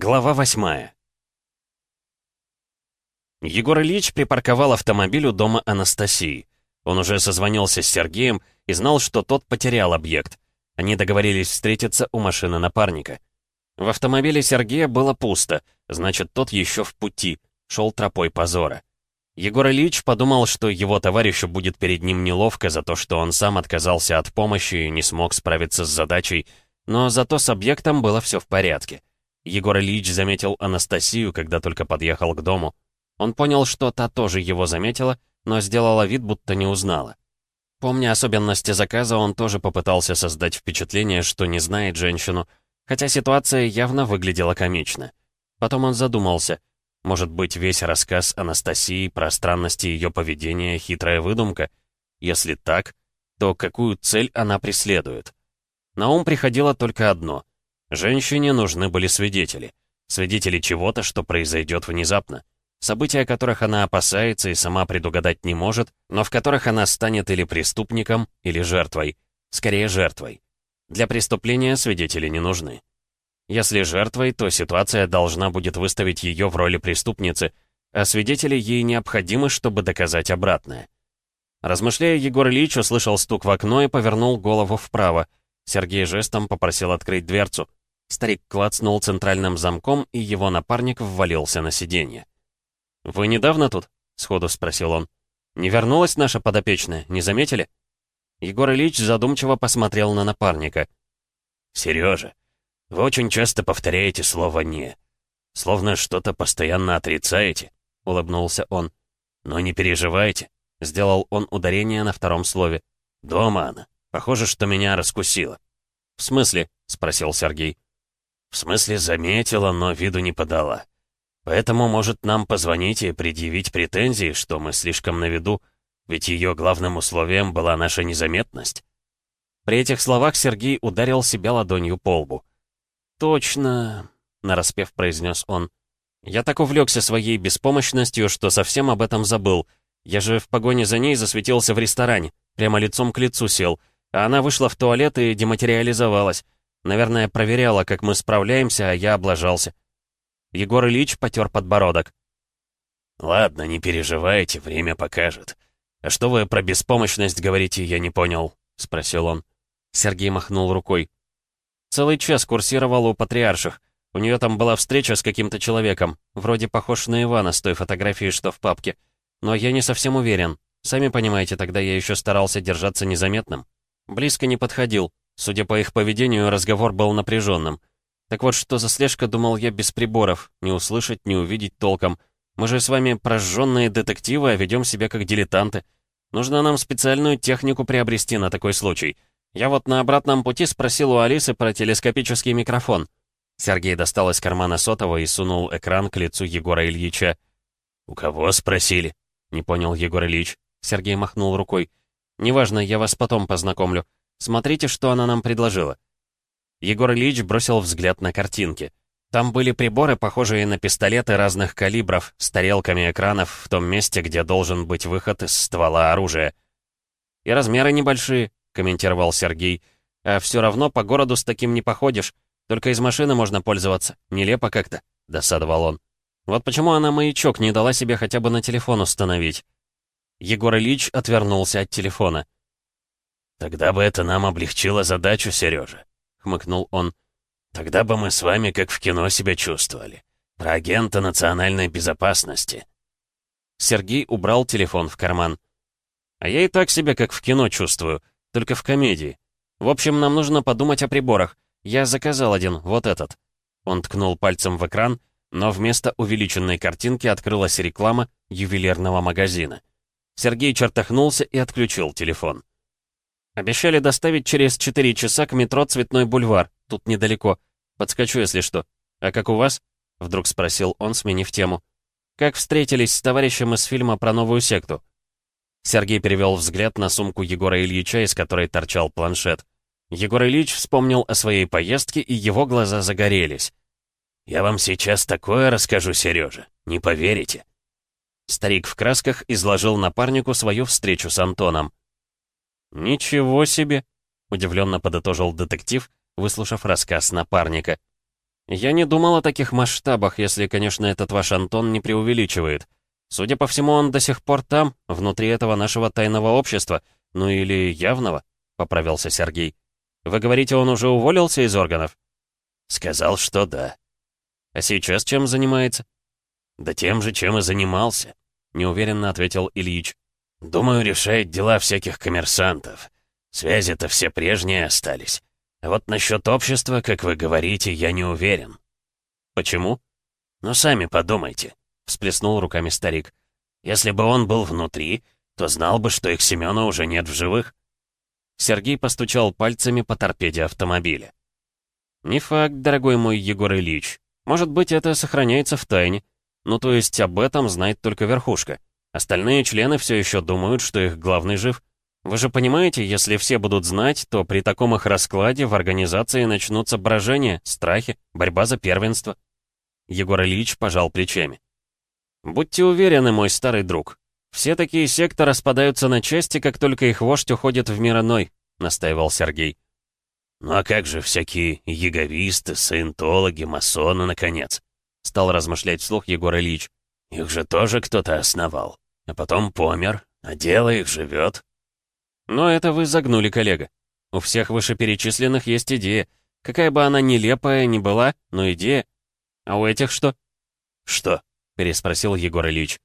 Глава восьмая. Егор Ильич припарковал автомобиль у дома Анастасии. Он уже созвонился с Сергеем и знал, что тот потерял объект. Они договорились встретиться у машины напарника. В автомобиле Сергея было пусто, значит, тот еще в пути, шел тропой позора. Егор Ильич подумал, что его товарищу будет перед ним неловко за то, что он сам отказался от помощи и не смог справиться с задачей, но зато с объектом было все в порядке. Егор Ильич заметил Анастасию, когда только подъехал к дому. Он понял, что та тоже его заметила, но сделала вид, будто не узнала. Помня особенности заказа, он тоже попытался создать впечатление, что не знает женщину, хотя ситуация явно выглядела комично. Потом он задумался, может быть, весь рассказ Анастасии про странности ее поведения — хитрая выдумка? Если так, то какую цель она преследует? На ум приходило только одно — Женщине нужны были свидетели. Свидетели чего-то, что произойдет внезапно. События, которых она опасается и сама предугадать не может, но в которых она станет или преступником, или жертвой. Скорее, жертвой. Для преступления свидетели не нужны. Если жертвой, то ситуация должна будет выставить ее в роли преступницы, а свидетели ей необходимы, чтобы доказать обратное. Размышляя, Егор Ильич услышал стук в окно и повернул голову вправо. Сергей жестом попросил открыть дверцу. Старик клацнул центральным замком, и его напарник ввалился на сиденье. «Вы недавно тут?» — сходу спросил он. «Не вернулась наша подопечная, не заметили?» Егор Ильич задумчиво посмотрел на напарника. «Сережа, вы очень часто повторяете слово «не». Словно что-то постоянно отрицаете», — улыбнулся он. «Но не переживайте», — сделал он ударение на втором слове. «Дома она. Похоже, что меня раскусила». «В смысле?» — спросил Сергей. В смысле, заметила, но виду не подала. Поэтому может нам позвонить и предъявить претензии, что мы слишком на виду, ведь ее главным условием была наша незаметность. При этих словах Сергей ударил себя ладонью по лбу. «Точно», — нараспев произнес он. «Я так увлекся своей беспомощностью, что совсем об этом забыл. Я же в погоне за ней засветился в ресторане, прямо лицом к лицу сел, а она вышла в туалет и дематериализовалась. Наверное, проверяла, как мы справляемся, а я облажался. Егор Ильич потер подбородок. «Ладно, не переживайте, время покажет. А что вы про беспомощность говорите, я не понял?» — спросил он. Сергей махнул рукой. «Целый час курсировал у патриарших. У нее там была встреча с каким-то человеком, вроде похож на Ивана с той фотографией, что в папке. Но я не совсем уверен. Сами понимаете, тогда я еще старался держаться незаметным. Близко не подходил, Судя по их поведению, разговор был напряженным. Так вот, что за слежка, думал я, без приборов. Не услышать, не увидеть толком. Мы же с вами прожженные детективы, а ведем себя как дилетанты. Нужно нам специальную технику приобрести на такой случай. Я вот на обратном пути спросил у Алисы про телескопический микрофон. Сергей достал из кармана сотового и сунул экран к лицу Егора Ильича. «У кого?» — спросили. Не понял Егор Ильич. Сергей махнул рукой. «Неважно, я вас потом познакомлю. Смотрите, что она нам предложила». Егор Ильич бросил взгляд на картинки. Там были приборы, похожие на пистолеты разных калибров, с тарелками экранов в том месте, где должен быть выход из ствола оружия. «И размеры небольшие», — комментировал Сергей. «А все равно по городу с таким не походишь. Только из машины можно пользоваться. Нелепо как-то», — досадовал он. «Вот почему она маячок не дала себе хотя бы на телефон установить». Егор Ильич отвернулся от телефона. «Тогда бы это нам облегчило задачу, Сережа», — хмыкнул он. «Тогда бы мы с вами как в кино себя чувствовали. Про агента национальной безопасности». Сергей убрал телефон в карман. «А я и так себя как в кино чувствую, только в комедии. В общем, нам нужно подумать о приборах. Я заказал один, вот этот». Он ткнул пальцем в экран, но вместо увеличенной картинки открылась реклама ювелирного магазина. Сергей чертахнулся и отключил телефон. Обещали доставить через 4 часа к метро Цветной бульвар. Тут недалеко. Подскочу, если что. А как у вас? Вдруг спросил он, сменив тему. Как встретились с товарищем из фильма про новую секту? Сергей перевел взгляд на сумку Егора Ильича, из которой торчал планшет. Егор Ильич вспомнил о своей поездке, и его глаза загорелись. «Я вам сейчас такое расскажу, Сережа. Не поверите». Старик в красках изложил напарнику свою встречу с Антоном. «Ничего себе!» — удивленно подытожил детектив, выслушав рассказ напарника. «Я не думал о таких масштабах, если, конечно, этот ваш Антон не преувеличивает. Судя по всему, он до сих пор там, внутри этого нашего тайного общества, ну или явного», — поправился Сергей. «Вы говорите, он уже уволился из органов?» «Сказал, что да». «А сейчас чем занимается?» «Да тем же, чем и занимался», — неуверенно ответил Ильич. «Думаю, решает дела всяких коммерсантов. Связи-то все прежние остались. А вот насчет общества, как вы говорите, я не уверен». «Почему?» «Ну, сами подумайте», — всплеснул руками старик. «Если бы он был внутри, то знал бы, что их Семёна уже нет в живых». Сергей постучал пальцами по торпеде автомобиля. «Не факт, дорогой мой Егор Ильич. Может быть, это сохраняется в тайне. Ну, то есть об этом знает только верхушка. Остальные члены все еще думают, что их главный жив. Вы же понимаете, если все будут знать, то при таком их раскладе в организации начнутся брожения, страхи, борьба за первенство. Егор Ильич пожал плечами. «Будьте уверены, мой старый друг. Все такие секты распадаются на части, как только их вождь уходит в мир иной», — настаивал Сергей. «Ну а как же всякие яговисты, саентологи, масоны, наконец?» — стал размышлять вслух Егор Ильич. «Их же тоже кто-то основал, а потом помер, а дело их живет, но это вы загнули, коллега. У всех вышеперечисленных есть идея. Какая бы она нелепая ни была, но идея. А у этих что? Что? Переспросил Егор Ильич.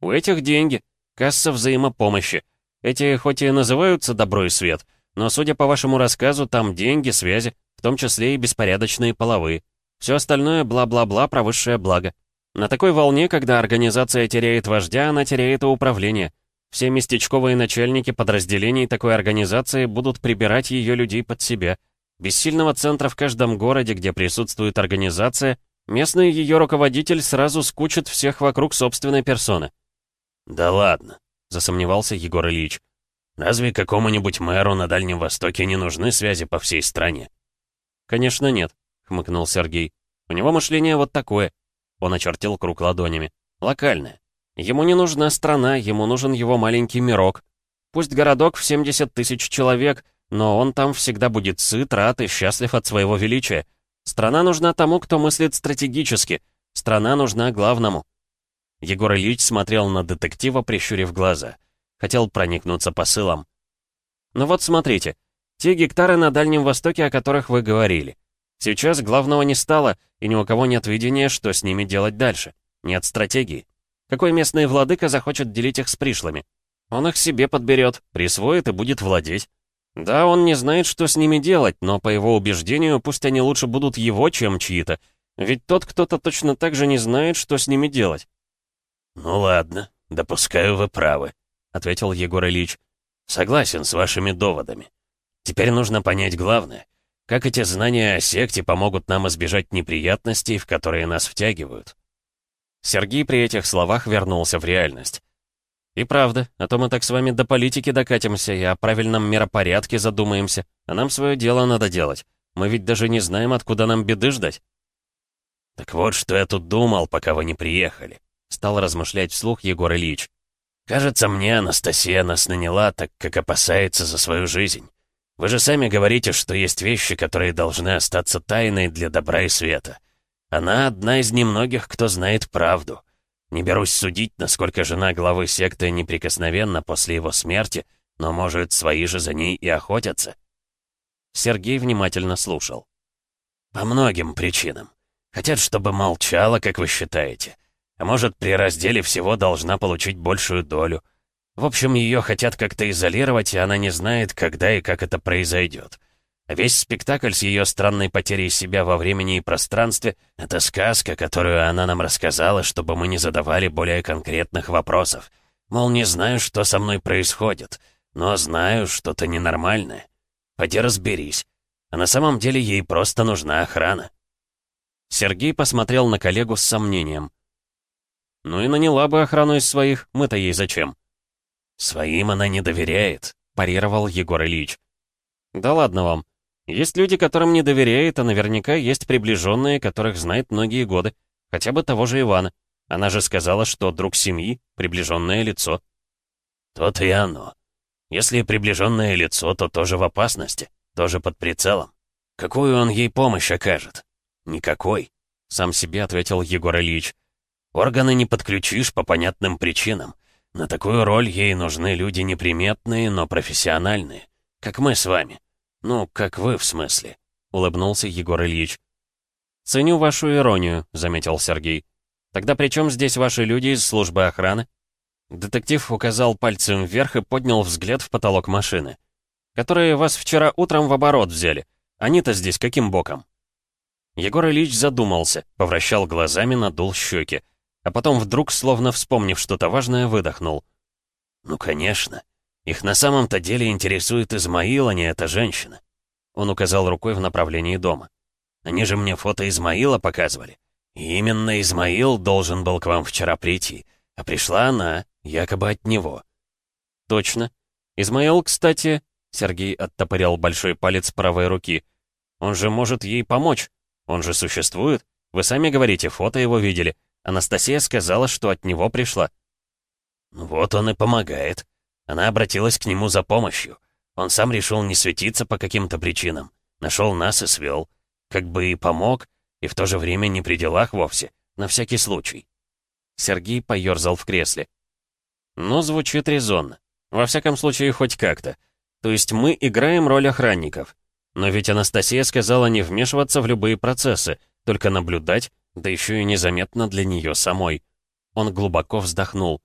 У этих деньги. Касса взаимопомощи. Эти хоть и называются «добро и свет», но, судя по вашему рассказу, там деньги, связи, в том числе и беспорядочные половые. Все остальное бла-бла-бла про высшее благо. На такой волне, когда организация теряет вождя, она теряет и управление. Все местечковые начальники подразделений такой организации будут прибирать ее людей под себя. Без сильного центра в каждом городе, где присутствует организация, местный ее руководитель сразу скучит всех вокруг собственной персоны. «Да ладно», — засомневался Егор Ильич. «Разве какому-нибудь мэру на Дальнем Востоке не нужны связи по всей стране?» «Конечно нет», — хмыкнул Сергей. «У него мышление вот такое». Он очертил круг ладонями. «Локальное. Ему не нужна страна, ему нужен его маленький мирок. Пусть городок в 70 тысяч человек, но он там всегда будет сыт, рад и счастлив от своего величия. Страна нужна тому, кто мыслит стратегически. Страна нужна главному. Егор Ильич смотрел на детектива, прищурив глаза. Хотел проникнуться посылом. Ну вот смотрите, те гектары на Дальнем Востоке, о которых вы говорили. Сейчас главного не стало, и ни у кого нет видения, что с ними делать дальше. Нет стратегии. Какой местный владыка захочет делить их с пришлыми? Он их себе подберет, присвоит и будет владеть. Да, он не знает, что с ними делать, но по его убеждению, пусть они лучше будут его, чем чьи-то. Ведь тот кто-то точно так же не знает, что с ними делать. «Ну ладно, допускаю, вы правы», — ответил Егор Ильич. «Согласен с вашими доводами. Теперь нужно понять главное. Как эти знания о секте помогут нам избежать неприятностей, в которые нас втягивают?» Сергей при этих словах вернулся в реальность. «И правда, а то мы так с вами до политики докатимся и о правильном миропорядке задумаемся, а нам свое дело надо делать. Мы ведь даже не знаем, откуда нам беды ждать». «Так вот, что я тут думал, пока вы не приехали», — стал размышлять вслух Егор Ильич. «Кажется, мне Анастасия нас наняла, так как опасается за свою жизнь. Вы же сами говорите, что есть вещи, которые должны остаться тайной для добра и света. Она одна из немногих, кто знает правду. Не берусь судить, насколько жена главы секты неприкосновенна после его смерти, но, может, свои же за ней и охотятся. Сергей внимательно слушал. По многим причинам. Хотят, чтобы молчала, как вы считаете. А может, при разделе всего должна получить большую долю. В общем, ее хотят как-то изолировать, и она не знает, когда и как это произойдет. Весь спектакль с ее странной потерей себя во времени и пространстве — это сказка, которую она нам рассказала, чтобы мы не задавали более конкретных вопросов. Мол, не знаю, что со мной происходит, но знаю, что-то ненормальное. Пойди разберись. А на самом деле ей просто нужна охрана. Сергей посмотрел на коллегу с сомнением. «Ну и наняла бы охрану из своих, мы-то ей зачем?» «Своим она не доверяет», — парировал Егор Ильич. «Да ладно вам. Есть люди, которым не доверяет, а наверняка есть приближенные, которых знает многие годы. Хотя бы того же Ивана. Она же сказала, что друг семьи — приближенное лицо. То и оно. Если приближенное лицо, то тоже в опасности, тоже под прицелом. Какую он ей помощь окажет? «Никакой», — сам себе ответил Егор Ильич. «Органы не подключишь по понятным причинам. На такую роль ей нужны люди неприметные, но профессиональные. Как мы с вами. Ну, как вы, в смысле», — улыбнулся Егор Ильич. «Ценю вашу иронию», — заметил Сергей. «Тогда при чем здесь ваши люди из службы охраны?» Детектив указал пальцем вверх и поднял взгляд в потолок машины. «Которые вас вчера утром в оборот взяли. Они-то здесь каким боком?» Егор Ильич задумался, повращал глазами, надул щеки. А потом вдруг, словно вспомнив что-то важное, выдохнул. «Ну, конечно. Их на самом-то деле интересует Измаил, а не эта женщина». Он указал рукой в направлении дома. Они же мне фото Измаила показывали. И именно Измаил должен был к вам вчера прийти. А пришла она, якобы от него». «Точно. Измаил, кстати...» Сергей оттопырял большой палец правой руки. «Он же может ей помочь. Он же существует. Вы сами говорите, фото его видели. Анастасия сказала, что от него пришла». «Ну «Вот он и помогает. Она обратилась к нему за помощью. Он сам решил не светиться по каким-то причинам. Нашел нас и свел. Как бы и помог, и в то же время не при делах вовсе, на всякий случай. Сергей поерзал в кресле. «Ну, звучит резонно. Во всяком случае, хоть как-то. То есть мы играем роль охранников. Но ведь Анастасия сказала не вмешиваться в любые процессы, только наблюдать, да еще и незаметно для нее самой». Он глубоко вздохнул.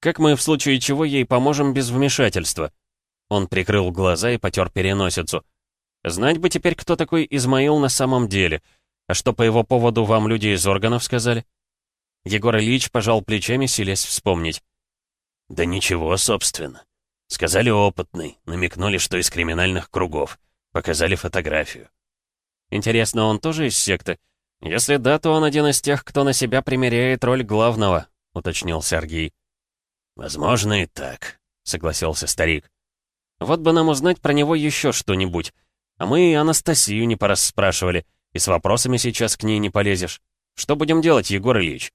«Как мы в случае чего ей поможем без вмешательства?» Он прикрыл глаза и потер переносицу. Знать бы теперь, кто такой Измаил на самом деле. А что по его поводу вам люди из органов сказали? Егор Ильич пожал плечами, силясь вспомнить. Да ничего, собственно. Сказали опытный, намекнули, что из криминальных кругов. Показали фотографию. Интересно, он тоже из секты? Если да, то он один из тех, кто на себя примеряет роль главного, уточнил Сергей. Возможно и так, согласился старик. Вот бы нам узнать про него еще что-нибудь. А мы и Анастасию не порасспрашивали, и с вопросами сейчас к ней не полезешь. Что будем делать, Егор Ильич?»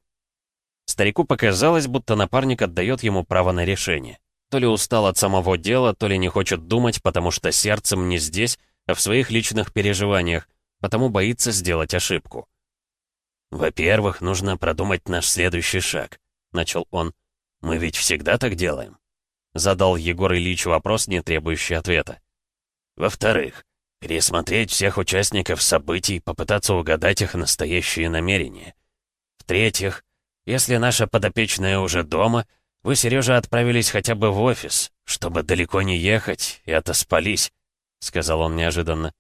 Старику показалось, будто напарник отдает ему право на решение. То ли устал от самого дела, то ли не хочет думать, потому что сердцем не здесь, а в своих личных переживаниях, потому боится сделать ошибку. «Во-первых, нужно продумать наш следующий шаг», — начал он. «Мы ведь всегда так делаем?» Задал Егор Ильич вопрос, не требующий ответа. «Во-вторых, Пересмотреть всех участников событий, попытаться угадать их настоящие намерения. В-третьих, если наша подопечная уже дома, вы, Сережа, отправились хотя бы в офис, чтобы далеко не ехать и отоспались, — сказал он неожиданно.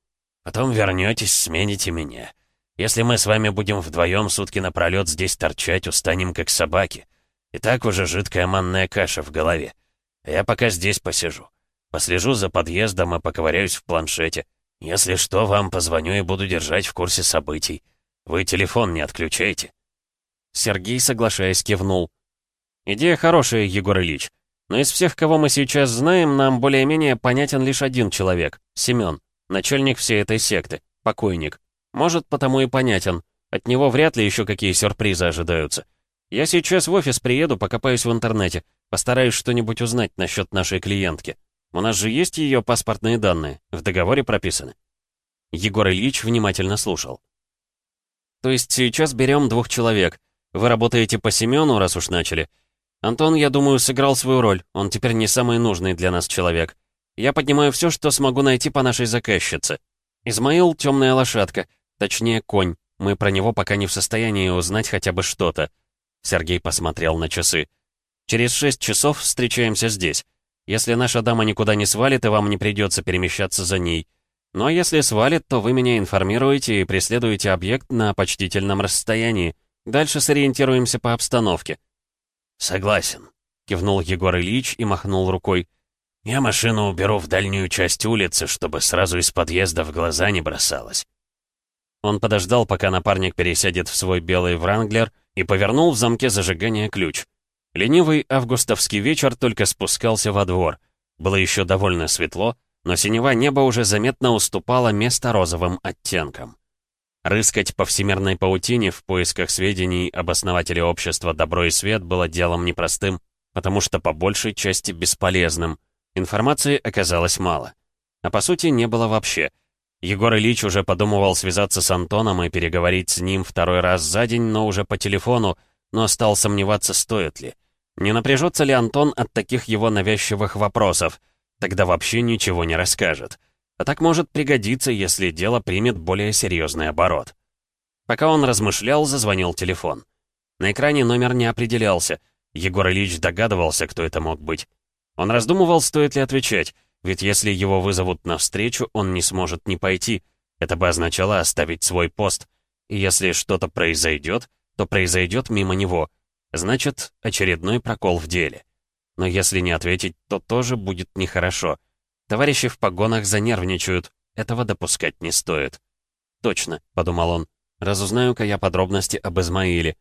Потом вернетесь, смените меня. Если мы с вами будем вдвоем сутки напролет здесь торчать, устанем как собаки. И так уже жидкая манная каша в голове. А я пока здесь посижу. Послежу за подъездом и поковыряюсь в планшете. «Если что, вам позвоню и буду держать в курсе событий. Вы телефон не отключайте». Сергей, соглашаясь, кивнул. «Идея хорошая, Егор Ильич. Но из всех, кого мы сейчас знаем, нам более-менее понятен лишь один человек — Семен, начальник всей этой секты, покойник. Может, потому и понятен. От него вряд ли еще какие сюрпризы ожидаются. Я сейчас в офис приеду, покопаюсь в интернете, постараюсь что-нибудь узнать насчет нашей клиентки». У нас же есть ее паспортные данные, в договоре прописаны». Егор Ильич внимательно слушал. «То есть сейчас берем двух человек. Вы работаете по Семену, раз уж начали. Антон, я думаю, сыграл свою роль. Он теперь не самый нужный для нас человек. Я поднимаю все, что смогу найти по нашей заказчице. Измаил — темная лошадка, точнее, конь. Мы про него пока не в состоянии узнать хотя бы что-то». Сергей посмотрел на часы. «Через шесть часов встречаемся здесь. Если наша дама никуда не свалит, и вам не придется перемещаться за ней. Но ну, а если свалит, то вы меня информируете и преследуете объект на почтительном расстоянии. Дальше сориентируемся по обстановке». «Согласен», — кивнул Егор Ильич и махнул рукой. «Я машину уберу в дальнюю часть улицы, чтобы сразу из подъезда в глаза не бросалось». Он подождал, пока напарник пересядет в свой белый вранглер и повернул в замке зажигания ключ. Ленивый августовский вечер только спускался во двор. Было еще довольно светло, но синева неба уже заметно уступало место розовым оттенкам. Рыскать по всемирной паутине в поисках сведений об основателе общества «Добро и свет» было делом непростым, потому что по большей части бесполезным. Информации оказалось мало. А по сути не было вообще. Егор Ильич уже подумывал связаться с Антоном и переговорить с ним второй раз за день, но уже по телефону, но стал сомневаться, стоит ли. Не напряжется ли Антон от таких его навязчивых вопросов? Тогда вообще ничего не расскажет. А так может пригодиться, если дело примет более серьезный оборот. Пока он размышлял, зазвонил телефон. На экране номер не определялся. Егор Ильич догадывался, кто это мог быть. Он раздумывал, стоит ли отвечать, ведь если его вызовут на встречу, он не сможет не пойти. Это бы означало оставить свой пост. И если что-то произойдет, то произойдет мимо него. Значит, очередной прокол в деле. Но если не ответить, то тоже будет нехорошо. Товарищи в погонах занервничают. Этого допускать не стоит. «Точно», — подумал он. «Разузнаю-ка я подробности об Измаиле».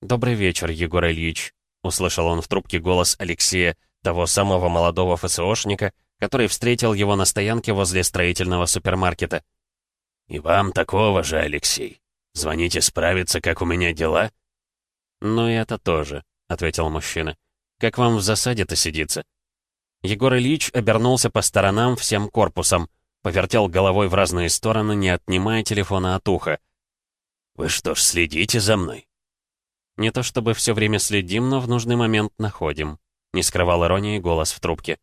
«Добрый вечер, Егор Ильич», — услышал он в трубке голос Алексея, того самого молодого ФСОшника, который встретил его на стоянке возле строительного супермаркета. «И вам такого же, Алексей. Звоните справиться, как у меня дела?» «Ну и это тоже», — ответил мужчина. «Как вам в засаде-то сидится?» Егор Ильич обернулся по сторонам всем корпусом, повертел головой в разные стороны, не отнимая телефона от уха. «Вы что ж, следите за мной?» «Не то чтобы все время следим, но в нужный момент находим», — не скрывал иронии голос в трубке.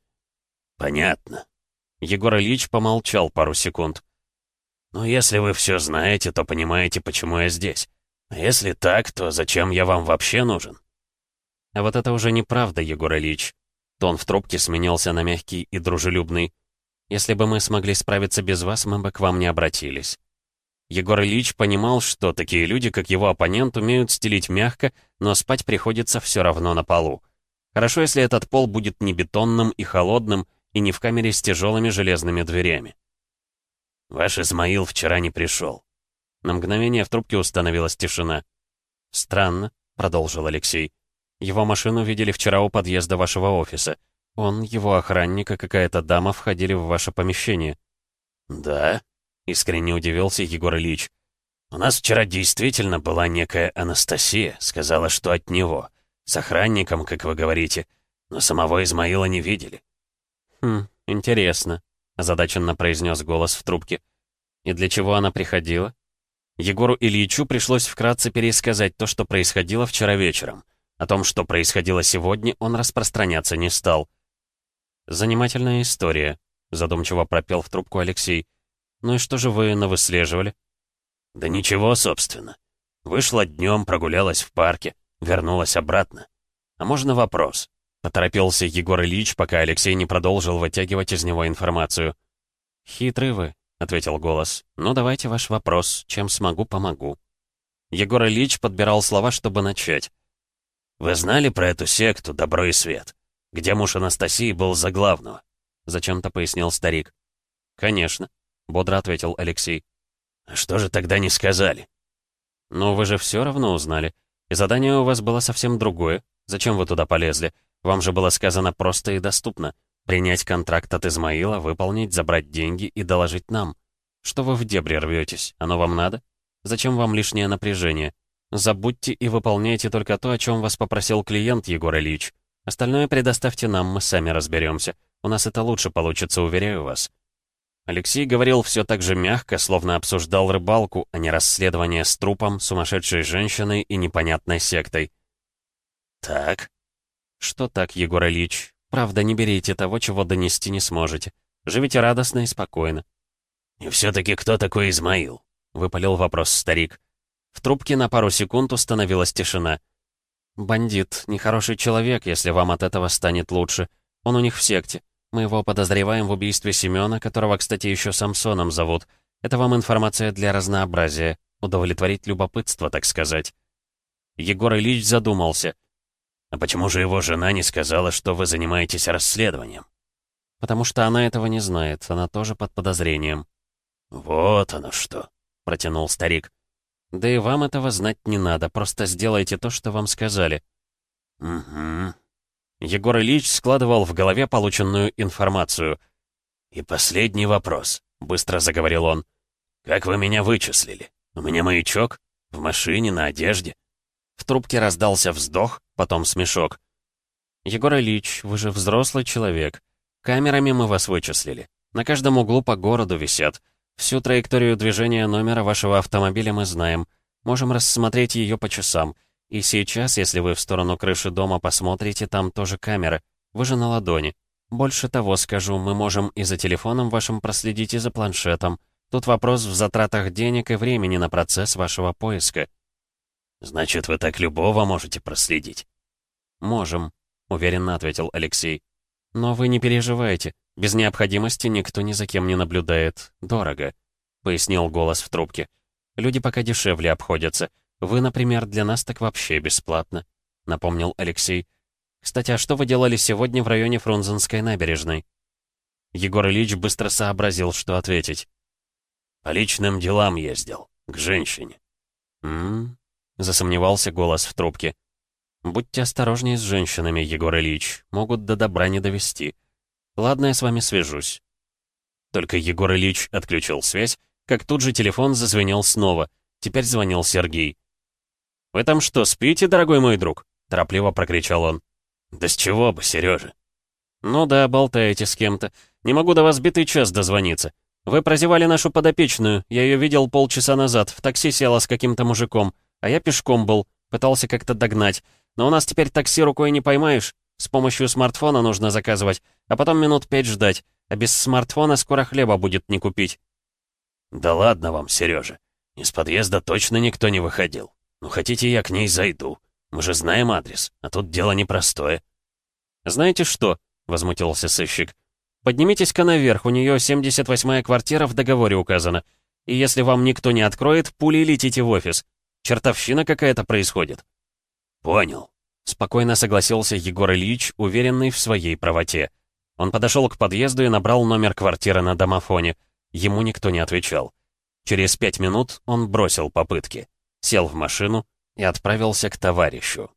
«Понятно». Егор Ильич помолчал пару секунд. «Но если вы все знаете, то понимаете, почему я здесь. А если так, то зачем я вам вообще нужен?» «А вот это уже неправда, Егор Ильич». Тон в трубке сменился на мягкий и дружелюбный. «Если бы мы смогли справиться без вас, мы бы к вам не обратились». Егор Ильич понимал, что такие люди, как его оппонент, умеют стелить мягко, но спать приходится все равно на полу. Хорошо, если этот пол будет не бетонным и холодным, и не в камере с тяжелыми железными дверями. «Ваш Измаил вчера не пришел». На мгновение в трубке установилась тишина. «Странно», — продолжил Алексей. «Его машину видели вчера у подъезда вашего офиса. Он, его охранник и какая-то дама входили в ваше помещение». «Да?» — искренне удивился Егор Ильич. «У нас вчера действительно была некая Анастасия, сказала, что от него. С охранником, как вы говорите. Но самого Измаила не видели». «Хм, интересно», — озадаченно произнес голос в трубке. «И для чего она приходила?» Егору Ильичу пришлось вкратце пересказать то, что происходило вчера вечером. О том, что происходило сегодня, он распространяться не стал. «Занимательная история», — задумчиво пропел в трубку Алексей. «Ну и что же вы навыслеживали?» «Да ничего, собственно. Вышла днем, прогулялась в парке, вернулась обратно. А можно вопрос?» Поторопился Егор Ильич, пока Алексей не продолжил вытягивать из него информацию. «Хитрый вы», — ответил голос. «Ну, давайте ваш вопрос. Чем смогу, помогу». Егор Ильич подбирал слова, чтобы начать. «Вы знали про эту секту «Добро и свет», где муж Анастасии был за главного?» Зачем-то пояснил старик. «Конечно», — бодро ответил Алексей. «А что же тогда не сказали?» «Ну, вы же все равно узнали. И задание у вас было совсем другое. Зачем вы туда полезли? Вам же было сказано просто и доступно. Принять контракт от Измаила, выполнить, забрать деньги и доложить нам. Что вы в дебри рветесь? Оно вам надо? Зачем вам лишнее напряжение? Забудьте и выполняйте только то, о чем вас попросил клиент Егор Ильич. Остальное предоставьте нам, мы сами разберемся. У нас это лучше получится, уверяю вас. Алексей говорил все так же мягко, словно обсуждал рыбалку, а не расследование с трупом, сумасшедшей женщиной и непонятной сектой. «Так», «Что так, Егор Ильич? Правда, не берите того, чего донести не сможете. Живите радостно и спокойно». «И все-таки кто такой Измаил?» — выпалил вопрос старик. В трубке на пару секунд установилась тишина. «Бандит, нехороший человек, если вам от этого станет лучше. Он у них в секте. Мы его подозреваем в убийстве Семёна, которого, кстати, еще Самсоном зовут. Это вам информация для разнообразия. Удовлетворить любопытство, так сказать». Егор Ильич задумался — «А почему же его жена не сказала, что вы занимаетесь расследованием?» «Потому что она этого не знает, она тоже под подозрением». «Вот оно что», — протянул старик. «Да и вам этого знать не надо, просто сделайте то, что вам сказали». «Угу». Егор Ильич складывал в голове полученную информацию. «И последний вопрос», — быстро заговорил он. «Как вы меня вычислили? У меня маячок? В машине, на одежде?» В трубке раздался вздох, потом смешок. «Егор Ильич, вы же взрослый человек. Камерами мы вас вычислили. На каждом углу по городу висят. Всю траекторию движения номера вашего автомобиля мы знаем. Можем рассмотреть ее по часам. И сейчас, если вы в сторону крыши дома посмотрите, там тоже камеры. Вы же на ладони. Больше того скажу, мы можем и за телефоном вашим проследить, и за планшетом. Тут вопрос в затратах денег и времени на процесс вашего поиска. Значит, вы так любого можете проследить? Можем, уверенно ответил Алексей. Но вы не переживайте. Без необходимости никто ни за кем не наблюдает. Дорого, пояснил голос в трубке. Люди пока дешевле обходятся. Вы, например, для нас так вообще бесплатно, напомнил Алексей. Кстати, а что вы делали сегодня в районе Фрунзенской набережной? Егор Ильич быстро сообразил, что ответить. По личным делам ездил, к женщине. «М-м-м», засомневался голос в трубке. «Будьте осторожнее с женщинами, Егор Ильич, могут до добра не довести. Ладно, я с вами свяжусь». Только Егор Ильич отключил связь, как тут же телефон зазвенел снова. Теперь звонил Сергей. «Вы там что, спите, дорогой мой друг?» — торопливо прокричал он. «Да с чего бы, Сережа?» «Ну да, болтаете с кем-то. Не могу до вас битый час дозвониться. Вы прозевали нашу подопечную. Я ее видел полчаса назад. В такси села с каким-то мужиком. А я пешком был. Пытался как-то догнать. Но у нас теперь такси рукой не поймаешь. С помощью смартфона нужно заказывать. А потом минут пять ждать. А без смартфона скоро хлеба будет не купить». «Да ладно вам, Сережа. Из подъезда точно никто не выходил. Ну, хотите, я к ней зайду. Мы же знаем адрес, а тут дело непростое». «Знаете что?» — возмутился сыщик. «Поднимитесь-ка наверх, у нее 78-я квартира в договоре указана. И если вам никто не откроет, пулей летите в офис. Чертовщина какая-то происходит». «Понял», — спокойно согласился Егор Ильич, уверенный в своей правоте. Он подошел к подъезду и набрал номер квартиры на домофоне. Ему никто не отвечал. Через пять минут он бросил попытки, сел в машину и отправился к товарищу.